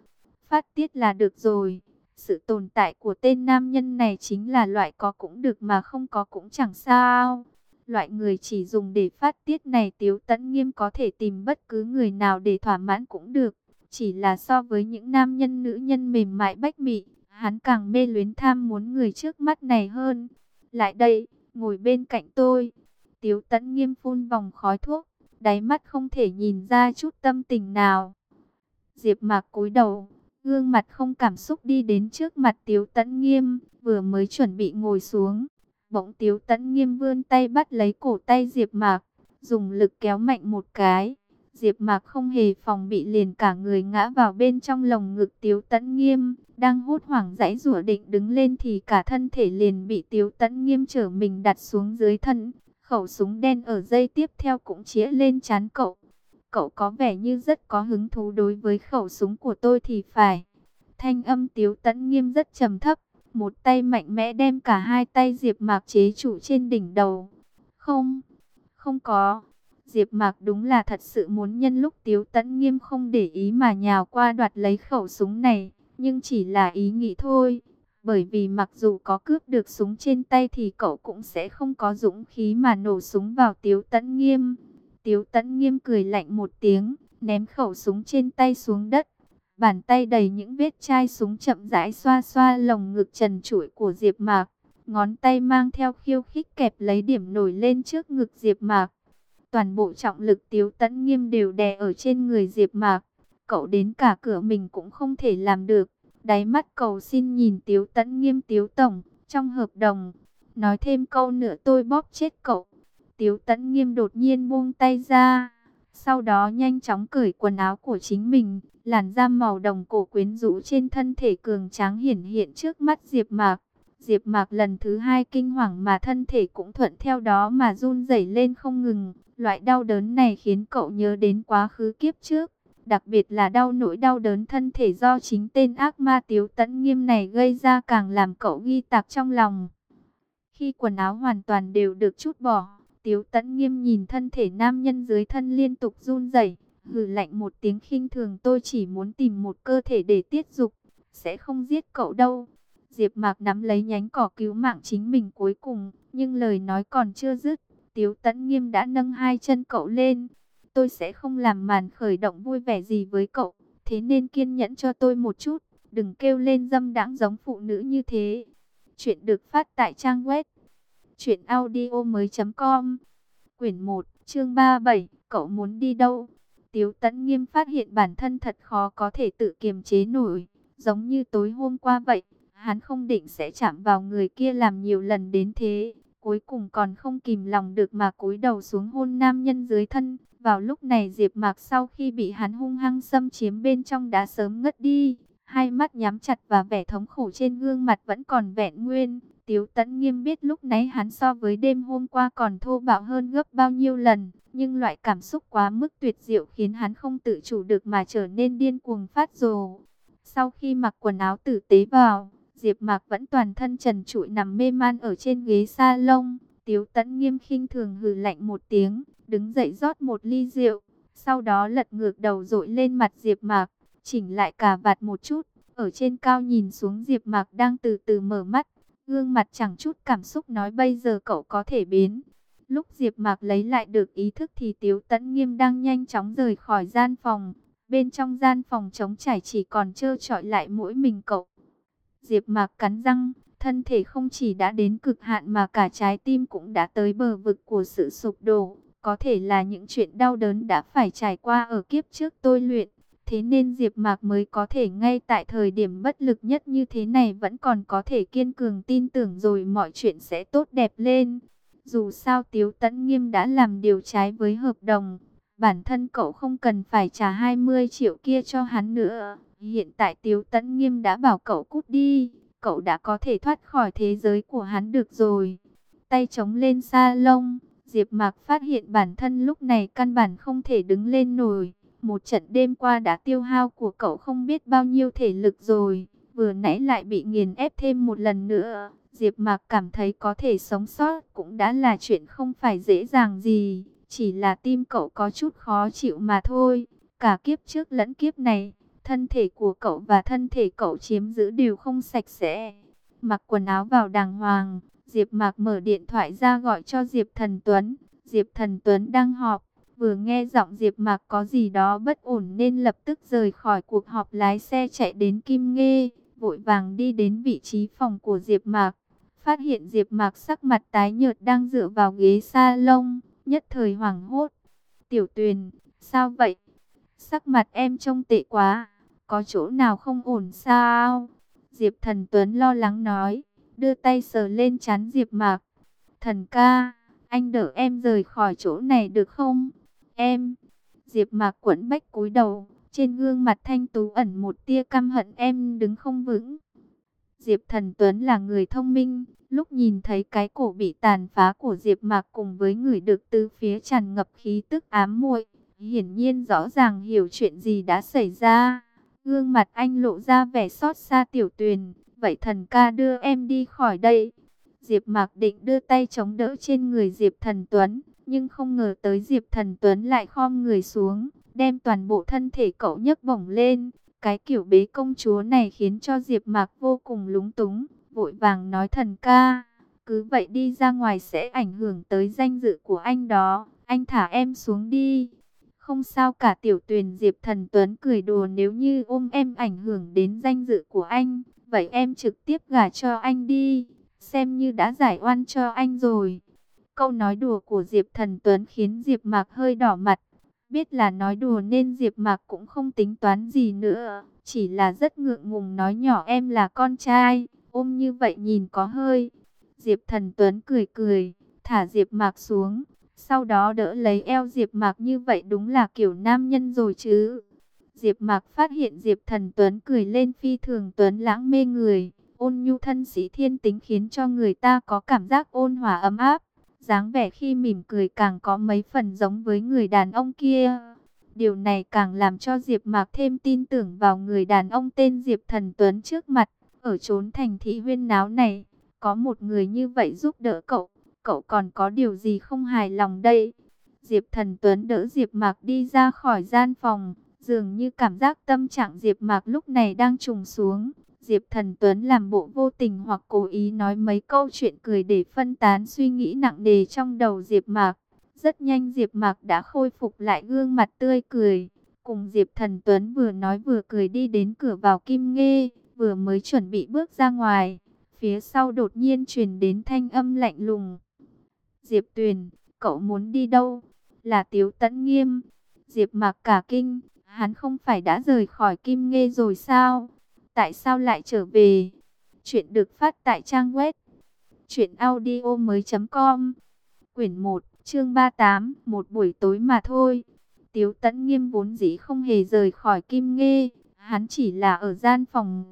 Phát tiết là được rồi. Sự tồn tại của tên nam nhân này chính là loại có cũng được mà không có cũng chẳng sao. Loại người chỉ dùng để phát tiết này tiếu Tấn nghiêm có thể tìm bất cứ người nào để thỏa mãn cũng được. Chỉ là so với những nam nhân nữ nhân mềm mại bách mị, hắn càng mê luyến tham muốn người trước mắt này hơn. Lại đây, ngồi bên cạnh tôi. Tiếu Tấn nghiêm phun vòng khói thuốc, đáy mắt không thể nhìn ra chút tâm tình nào. Diệp mạc cúi đầu, gương mặt không cảm xúc đi đến trước mặt Tiếu Tấn nghiêm, vừa mới chuẩn bị ngồi xuống. Bỗng Tiếu Tấn nghiêm vươn tay bắt lấy cổ tay Diệp mạc, dùng lực kéo mạnh một cái. Diệp Mạc không hề phòng bị liền cả người ngã vào bên trong lồng ngực Tiếu Tấn Nghiêm, đang hốt hoảng giãy giụa định đứng lên thì cả thân thể liền bị Tiếu Tấn Nghiêm trở mình đặt xuống dưới thân. Khẩu súng đen ở dây tiếp theo cũng chĩa lên trán cậu. Cậu có vẻ như rất có hứng thú đối với khẩu súng của tôi thì phải. Thanh âm Tiếu Tấn Nghiêm rất trầm thấp, một tay mạnh mẽ đem cả hai tay Diệp Mạc chế trụ trên đỉnh đầu. Không, không có. Diệp Mạc đúng là thật sự muốn nhân lúc Tiếu Tấn Nghiêm không để ý mà nhào qua đoạt lấy khẩu súng này, nhưng chỉ là ý nghĩ thôi. Bởi vì mặc dù có cướp được súng trên tay thì cậu cũng sẽ không có dũng khí mà nổ súng vào Tiếu Tấn Nghiêm. Tiếu Tấn Nghiêm cười lạnh một tiếng, ném khẩu súng trên tay xuống đất. Bàn tay đầy những vết chai súng chậm rãi xoa xoa lồng ngực trần trụi của Diệp Mạc. Ngón tay mang theo khiêu khích kẹp lấy điểm nổi lên trước ngực Diệp Mạc. Toàn bộ trọng lực tiếu tẫn nghiêm đều đè ở trên người Diệp Mạc. Cậu đến cả cửa mình cũng không thể làm được. Đáy mắt cầu xin nhìn tiếu tẫn nghiêm tiếu tổng, trong hợp đồng. Nói thêm câu nữa tôi bóp chết cậu. Tiếu tẫn nghiêm đột nhiên buông tay ra. Sau đó nhanh chóng cởi quần áo của chính mình. Làn da màu đồng cổ quyến rũ trên thân thể cường tráng hiển hiện trước mắt Diệp Mạc. Diệp Mạc lần thứ hai kinh hoàng mà thân thể cũng thuận theo đó mà run rẩy lên không ngừng. Loại đau đớn này khiến cậu nhớ đến quá khứ kiếp trước, đặc biệt là đau nỗi đau đớn thân thể do chính tên ác ma Tiếu Tấn Nghiêm này gây ra càng làm cậu ghi tạc trong lòng. Khi quần áo hoàn toàn đều được chút bỏ, Tiếu Tẫn Nghiêm nhìn thân thể nam nhân dưới thân liên tục run rẩy, hừ lạnh một tiếng khinh thường tôi chỉ muốn tìm một cơ thể để tiết dục, sẽ không giết cậu đâu. Diệp Mạc nắm lấy nhánh cỏ cứu mạng chính mình cuối cùng, nhưng lời nói còn chưa dứt, Tiếu Tấn Nghiêm đã nâng hai chân cậu lên. Tôi sẽ không làm màn khởi động vui vẻ gì với cậu, thế nên kiên nhẫn cho tôi một chút, đừng kêu lên dâm đãng giống phụ nữ như thế. Chuyện được phát tại trang web truyệnaudiomoi.com. Quyển 1, chương 37, cậu muốn đi đâu? Tiếu Tấn Nghiêm phát hiện bản thân thật khó có thể tự kiềm chế nổi, giống như tối hôm qua vậy, hắn không định sẽ chạm vào người kia làm nhiều lần đến thế, cuối cùng còn không kìm lòng được mà cúi đầu xuống hôn nam nhân dưới thân. Vào lúc này Diệp Mạc sau khi bị hắn hung hăng xâm chiếm bên trong đã sớm ngất đi, hai mắt nhắm chặt và vẻ thống khổ trên gương mặt vẫn còn vẹn nguyên. Tiếu Tấn Nghiêm biết lúc nãy hắn so với đêm hôm qua còn thô bạo hơn gấp bao nhiêu lần, nhưng loại cảm xúc quá mức tuyệt diệu khiến hắn không tự chủ được mà trở nên điên cuồng phát rồ. Sau khi mặc quần áo tử tế vào, Diệp Mạc vẫn toàn thân trần trụi nằm mê man ở trên ghế sa lông. Tiếu Tấn nghiêm khinh thường hừ lạnh một tiếng, đứng dậy rót một ly rượu, sau đó lật ngược đầu dội lên mặt Diệp Mạc, chỉnh lại cà vạt một chút, ở trên cao nhìn xuống Diệp Mạc đang từ từ mở mắt, gương mặt chẳng chút cảm xúc nói bây giờ cậu có thể biến. Lúc Diệp Mạc lấy lại được ý thức thì Tiếu Tấn Nghiêm đang nhanh chóng rời khỏi gian phòng, bên trong gian phòng trống trải chỉ còn trơ trọi lại mỗi mình cậu. Diệp Mạc cắn răng, thân thể không chỉ đã đến cực hạn mà cả trái tim cũng đã tới bờ vực của sự sụp đổ. Có thể là những chuyện đau đớn đã phải trải qua ở kiếp trước tôi luyện, Thế nên Diệp Mạc mới có thể ngay tại thời điểm bất lực nhất như thế này vẫn còn có thể kiên cường tin tưởng rồi mọi chuyện sẽ tốt đẹp lên. Dù sao Tiếu Tấn Nghiêm đã làm điều trái với hợp đồng, bản thân cậu không cần phải trả 20 triệu kia cho hắn nữa. Hiện tại Tiếu Tấn Nghiêm đã bảo cậu cút đi, cậu đã có thể thoát khỏi thế giới của hắn được rồi. Tay chống lên sa lông, Diệp Mạc phát hiện bản thân lúc này căn bản không thể đứng lên nổi. Một trận đêm qua đã tiêu hao của cậu không biết bao nhiêu thể lực rồi, vừa nãy lại bị nghiền ép thêm một lần nữa. Diệp Mạc cảm thấy có thể sống sót cũng đã là chuyện không phải dễ dàng gì, chỉ là tim cậu có chút khó chịu mà thôi. Cả kiếp trước lẫn kiếp này, thân thể của cậu và thân thể cậu chiếm giữ đều không sạch sẽ. Mặc quần áo vào đàng hoàng, Diệp Mạc mở điện thoại ra gọi cho Diệp Thần Tuấn. Diệp Thần Tuấn đang họp, vừa nghe giọng Diệp Mạc có gì đó bất ổn nên lập tức rời khỏi cuộc họp lái xe chạy đến Kim Nghê, vội vàng đi đến vị trí phòng của Diệp Mạc. Phát hiện Diệp Mạc sắc mặt tái nhợt đang dựa vào ghế salon, nhất thời hoảng hốt. "Tiểu Tuyền, sao vậy? Sắc mặt em trông tệ quá, có chỗ nào không ổn sao?" Diệp Thần Tuấn lo lắng nói, đưa tay sờ lên trán Diệp Mạc. "Thần ca, anh đỡ em rời khỏi chỗ này được không?" Em, Diệp Mạc quẫn bách cúi đầu, trên gương mặt thanh tú ẩn một tia căm hận em đứng không vững. Diệp Thần Tuấn là người thông minh, lúc nhìn thấy cái cổ bị tàn phá của Diệp Mạc cùng với người được từ phía tràn ngập khí tức ám muội, hiển nhiên rõ ràng hiểu chuyện gì đã xảy ra. Gương mặt anh lộ ra vẻ xót xa tiểu tuyền, vậy thần ca đưa em đi khỏi đây. Diệp Mạc định đưa tay chống đỡ trên người Diệp Thần Tuấn, nhưng không ngờ tới Diệp Thần Tuấn lại khom người xuống, đem toàn bộ thân thể cậu nhấc bổng lên. Cái kiểu bế công chúa này khiến cho Diệp Mạc vô cùng lúng túng, vội vàng nói thần ca, cứ vậy đi ra ngoài sẽ ảnh hưởng tới danh dự của anh đó, anh thả em xuống đi. Không sao cả tiểu tuyền Diệp Thần Tuấn cười đùa nếu như ôm em ảnh hưởng đến danh dự của anh, vậy em trực tiếp gả cho anh đi, xem như đã giải oan cho anh rồi. Câu nói đùa của Diệp Thần Tuấn khiến Diệp Mạc hơi đỏ mặt. Biết là nói đùa nên Diệp Mạc cũng không tính toán gì nữa, chỉ là rất ngượng ngùng nói nhỏ em là con trai, ôm như vậy nhìn có hơi. Diệp Thần Tuấn cười cười, thả Diệp Mạc xuống, sau đó đỡ lấy eo Diệp Mạc như vậy đúng là kiểu nam nhân rồi chứ. Diệp Mạc phát hiện Diệp Thần Tuấn cười lên phi thường tuấn lãng mê người, ôn nhu thân sĩ thiên tính khiến cho người ta có cảm giác ôn hòa ấm áp dáng vẻ khi mỉm cười càng có mấy phần giống với người đàn ông kia. Điều này càng làm cho Diệp Mạc thêm tin tưởng vào người đàn ông tên Diệp Thần Tuấn trước mặt. Ở chốn thành thị huyên náo này, có một người như vậy giúp đỡ cậu, cậu còn có điều gì không hài lòng đây? Diệp Thần Tuấn đỡ Diệp Mạc đi ra khỏi gian phòng, dường như cảm giác tâm trạng Diệp Mạc lúc này đang trùng xuống, Diệp Thần Tuấn làm bộ vô tình hoặc cố ý nói mấy câu chuyện cười để phân tán suy nghĩ nặng đề trong đầu Diệp Mạc. Rất nhanh Diệp Mạc đã khôi phục lại gương mặt tươi cười. Cùng Diệp Thần Tuấn vừa nói vừa cười đi đến cửa vào Kim Nghê, vừa mới chuẩn bị bước ra ngoài. Phía sau đột nhiên truyền đến thanh âm lạnh lùng. Diệp Tuyền, cậu muốn đi đâu? Là Tiếu Tấn Nghiêm. Diệp Mạc cả kinh, hắn không phải đã rời khỏi Kim Nghê rồi sao? Tại sao lại trở về? Chuyện được phát tại trang web truyệnaudiomoi.com. Quyển 1, chương 38, một buổi tối mà thôi. Tiếu Tấn Nghiêm vốn dĩ không hề rời khỏi Kim Nghê, hắn chỉ là ở gian phòng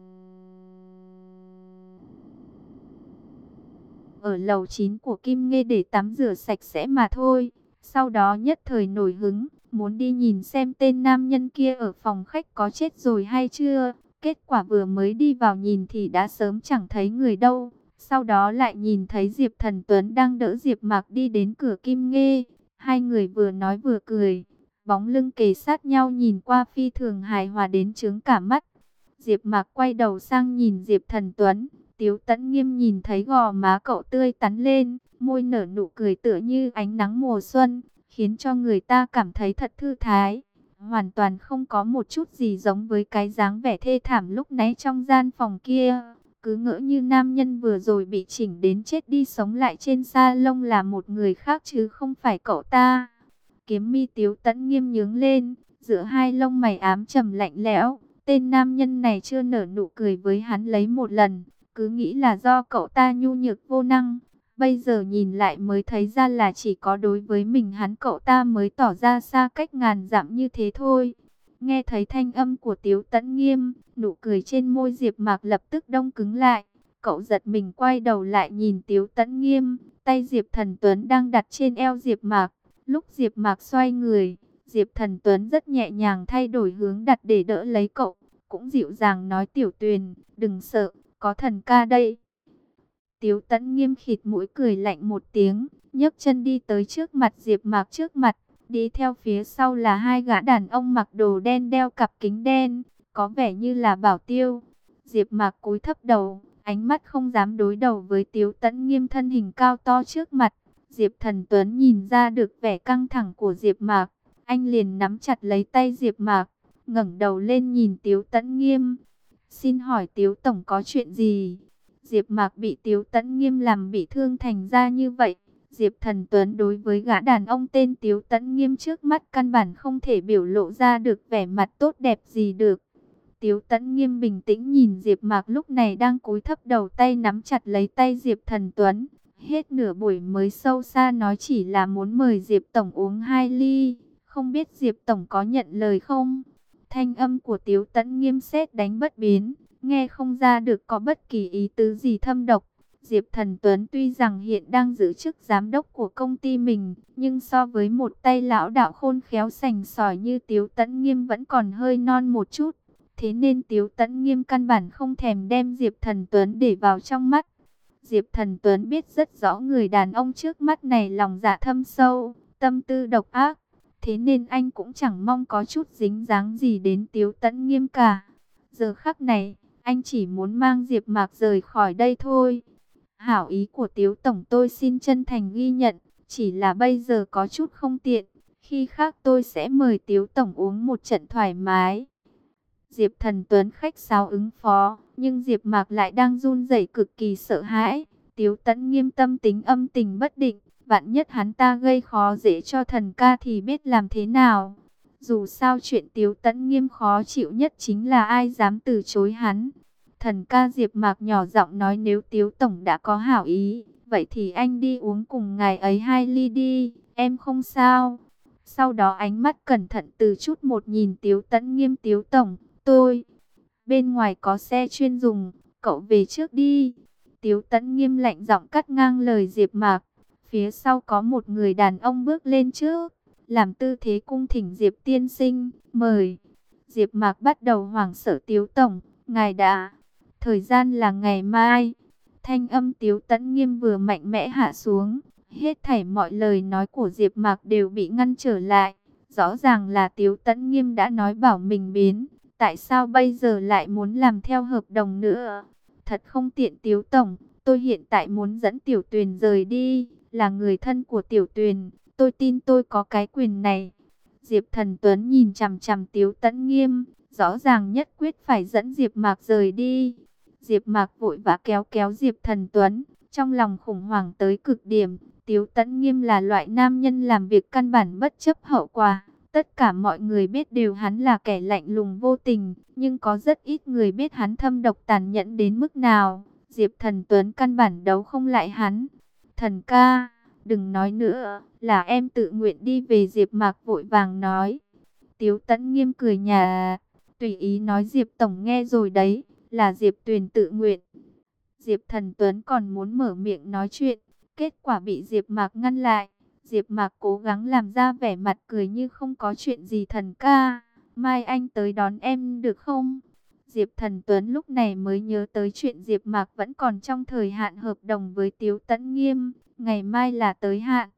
ở lầu 9 của Kim Nghê để tắm rửa sạch sẽ mà thôi. Sau đó nhất thời nổi hứng, muốn đi nhìn xem tên nam nhân kia ở phòng khách có chết rồi hay chưa. Kết quả vừa mới đi vào nhìn thì đã sớm chẳng thấy người đâu. Sau đó lại nhìn thấy Diệp Thần Tuấn đang đỡ Diệp Mạc đi đến cửa Kim Nghê. Hai người vừa nói vừa cười. Bóng lưng kề sát nhau nhìn qua phi thường hài hòa đến chướng cả mắt. Diệp Mạc quay đầu sang nhìn Diệp Thần Tuấn. Tiếu Tấn Nghiêm nhìn thấy gò má cậu tươi tắn lên, môi nở nụ cười tựa như ánh nắng mùa xuân, khiến cho người ta cảm thấy thật thư thái hoàn toàn không có một chút gì giống với cái dáng vẻ thê thảm lúc nãy trong gian phòng kia. Cứ ngỡ như nam nhân vừa rồi bị chỉnh đến chết đi sống lại trên sa lông là một người khác chứ không phải cậu ta. Kiếm mi tiếu tẫn nghiêm nhướng lên, Giữa hai lông mày ám trầm lạnh lẽo, tên nam nhân này chưa nở nụ cười với hắn lấy một lần, cứ nghĩ là do cậu ta nhu nhược vô năng. Bây giờ nhìn lại mới thấy ra là chỉ có đối với mình hắn cậu ta mới tỏ ra xa cách ngàn dặm như thế thôi. Nghe thấy thanh âm của Tiếu Tấn Nghiêm, nụ cười trên môi Diệp Mạc lập tức đông cứng lại. Cậu giật mình quay đầu lại nhìn Tiếu Tấn Nghiêm, tay Diệp Thần Tuấn đang đặt trên eo Diệp Mạc. Lúc Diệp Mạc xoay người, Diệp Thần Tuấn rất nhẹ nhàng thay đổi hướng đặt để đỡ lấy cậu, cũng dịu dàng nói Tiểu Tuyền, đừng sợ, có thần ca đây. Tiếu Tẫn Nghiêm khịt mũi cười lạnh một tiếng, nhấc chân đi tới trước mặt Diệp Mạc trước mặt, đi theo phía sau là hai gã đàn ông mặc đồ đen đeo cặp kính đen, có vẻ như là bảo tiêu. Diệp Mạc cúi thấp đầu, ánh mắt không dám đối đầu với Tiếu Tẫn Nghiêm thân hình cao to trước mặt. Diệp Thần Tuấn nhìn ra được vẻ căng thẳng của Diệp Mạc, anh liền nắm chặt lấy tay Diệp Mạc, ngẩng đầu lên nhìn Tiếu Tấn Nghiêm. "Xin hỏi Tiếu tổng có chuyện gì?" Diệp Mạc bị Tiếu Tấn Nghiêm làm bị thương thành ra như vậy. Diệp Thần Tuấn đối với gã đàn ông tên Tiếu Tấn Nghiêm trước mắt căn bản không thể biểu lộ ra được vẻ mặt tốt đẹp gì được. Tiếu Tấn Nghiêm bình tĩnh nhìn Diệp Mạc lúc này đang cúi thấp đầu tay nắm chặt lấy tay Diệp Thần Tuấn. Hết nửa buổi mới sâu xa nói chỉ là muốn mời Diệp Tổng uống hai ly. Không biết Diệp Tổng có nhận lời không? Thanh âm của Tiếu Tấn Nghiêm xét đánh bất biến. Nghe không ra được có bất kỳ ý tứ gì thâm độc. Diệp Thần Tuấn tuy rằng hiện đang giữ chức giám đốc của công ty mình, nhưng so với một tay lão đạo khôn khéo sành sỏi như Tiếu Tấn Nghiêm vẫn còn hơi non một chút. Thế nên Tiếu Tấn Nghiêm căn bản không thèm đem Diệp Thần Tuấn để vào trong mắt. Diệp Thần Tuấn biết rất rõ người đàn ông trước mắt này lòng dạ thâm sâu, tâm tư độc ác. Thế nên anh cũng chẳng mong có chút dính dáng gì đến Tiếu Tấn Nghiêm cả. Giờ khắc này, anh chỉ muốn mang Diệp Mạc rời khỏi đây thôi. Hảo ý của Tiếu Tổng tôi xin chân thành ghi nhận, chỉ là bây giờ có chút không tiện. Khi khác tôi sẽ mời Tiếu Tổng uống một trận thoải mái. Diệp Thần Tuấn khách sáo ứng phó, nhưng Diệp Mạc lại đang run rẩy cực kỳ sợ hãi. Tiếu Tấn nghiêm tâm tính âm tình bất định, vạn nhất hắn ta gây khó dễ cho thần ca thì biết làm thế nào. Dù sao chuyện Tiếu Tấn nghiêm khó chịu nhất chính là ai dám từ chối hắn. Thần ca Diệp Mạc nhỏ giọng nói nếu Tiếu Tổng đã có hảo ý, vậy thì anh đi uống cùng ngài ấy hai ly đi, em không sao. Sau đó ánh mắt cẩn thận từ chút một nhìn Tiếu Tấn nghiêm Tiếu Tổng, tôi. Bên ngoài có xe chuyên dùng, cậu về trước đi. Tiếu Tấn nghiêm lạnh giọng cắt ngang lời Diệp Mạc. Phía sau có một người đàn ông bước lên trước, làm tư thế cung thỉnh Diệp tiên sinh, mời. Diệp Mạc bắt đầu hoảng sợ Tiếu Tổng, ngài đã Thời gian là ngày mai. Thanh âm tiếu tẫn nghiêm vừa mạnh mẽ hạ xuống. Hết thảy mọi lời nói của Diệp Mạc đều bị ngăn trở lại. Rõ ràng là tiếu tẫn nghiêm đã nói bảo mình biến. Tại sao bây giờ lại muốn làm theo hợp đồng nữa? Thật không tiện tiếu tổng. Tôi hiện tại muốn dẫn tiểu tuyền rời đi. Là người thân của tiểu tuyền. Tôi tin tôi có cái quyền này. Diệp Thần Tuấn nhìn chằm chằm Tiếu Tấn Nghiêm, rõ ràng nhất quyết phải dẫn Diệp Mạc rời đi. Diệp Mạc vội vã kéo kéo Diệp Thần Tuấn, trong lòng khủng hoảng tới cực điểm. Tiếu Tấn Nghiêm là loại nam nhân làm việc căn bản bất chấp hậu quả. Tất cả mọi người biết đều hắn là kẻ lạnh lùng vô tình, nhưng có rất ít người biết hắn thâm độc tàn nhẫn đến mức nào. Diệp Thần Tuấn căn bản đấu không lại hắn. Thần ca, đừng nói nữa, là em tự nguyện đi về Diệp Mạc vội vàng nói. Tiếu Tấn Nghiêm cười nhà, tùy ý nói Diệp Tổng nghe rồi đấy là Diệp Tuyền tự nguyện. Diệp Thần Tuấn còn muốn mở miệng nói chuyện, kết quả bị Diệp Mạc ngăn lại. Diệp Mạc cố gắng làm ra vẻ mặt cười như không có chuyện gì thần ca. Mai anh tới đón em được không? Diệp Thần Tuấn lúc này mới nhớ tới chuyện Diệp Mạc vẫn còn trong thời hạn hợp đồng với Tiếu Tấn Nghiêm, ngày mai là tới hạn.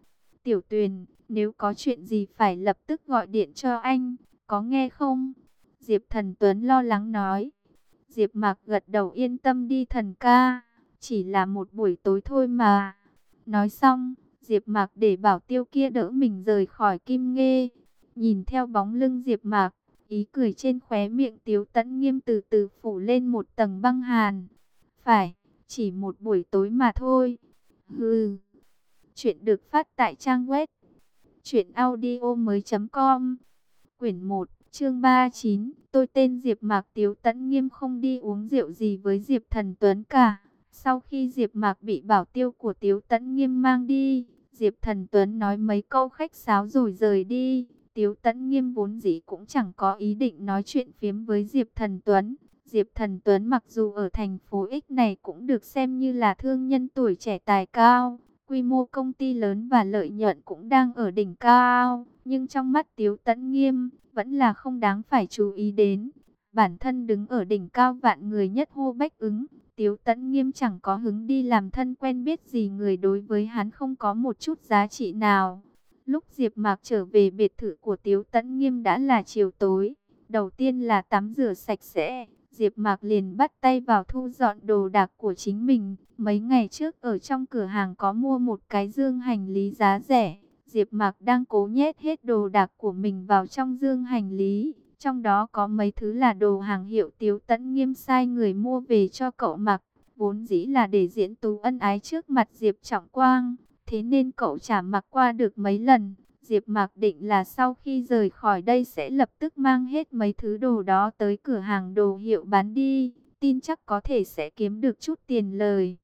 Tiểu Tuyền, nếu có chuyện gì phải lập tức gọi điện cho anh, có nghe không? Diệp Thần Tuấn lo lắng nói. Diệp Mạc gật đầu yên tâm đi thần ca, chỉ là một buổi tối thôi mà. Nói xong, Diệp Mạc để bảo tiêu kia đỡ mình rời khỏi Kim Nghê. Nhìn theo bóng lưng Diệp Mạc, ý cười trên khóe miệng Tiếu Tấn Nghiêm từ từ phủ lên một tầng băng hàn. Phải, chỉ một buổi tối mà thôi. Hừ. Chuyện được phát tại trang web truyệnaudiomoi.com Quyển 1, chương 39, tôi tên Diệp Mạc Tiếu Tấn Nghiêm không đi uống rượu gì với Diệp Thần Tuấn cả. Sau khi Diệp Mạc bị bảo tiêu của Tiếu Tấn Nghiêm mang đi, Diệp Thần Tuấn nói mấy câu khách sáo rồi rời đi. Tiếu Tấn Nghiêm vốn dĩ cũng chẳng có ý định nói chuyện phiếm với Diệp Thần Tuấn. Diệp Thần Tuấn mặc dù ở thành phố X này cũng được xem như là thương nhân tuổi trẻ tài cao, quy mô công ty lớn và lợi nhuận cũng đang ở đỉnh cao, nhưng trong mắt Tiếu Tấn Nghiêm vẫn là không đáng phải chú ý đến. Bản thân đứng ở đỉnh cao vạn người nhất hô bách ứng, Tiếu Tấn Nghiêm chẳng có hứng đi làm thân quen biết gì người đối với hắn không có một chút giá trị nào. Lúc Diệp Mạc trở về biệt thự của Tiếu Tấn Nghiêm đã là chiều tối, đầu tiên là tắm rửa sạch sẽ, Diệp Mạc liền bắt tay vào thu dọn đồ đạc của chính mình. Mấy ngày trước ở trong cửa hàng có mua một cái dương hành lý giá rẻ. Diệp Mạc đang cố nhét hết đồ đạc của mình vào trong dương hành lý. Trong đó có mấy thứ là đồ hàng hiệu Tiếu Tấn Nghiêm sai người mua về cho cậu mặc. Vốn dĩ là để diễn tú ân ái trước mặt Diệp Trọng Quang. Thế nên cậu chả mặc qua được mấy lần. Diệp Mạc định là sau khi rời khỏi đây sẽ lập tức mang hết mấy thứ đồ đó tới cửa hàng đồ hiệu bán đi, tin chắc có thể sẽ kiếm được chút tiền lời.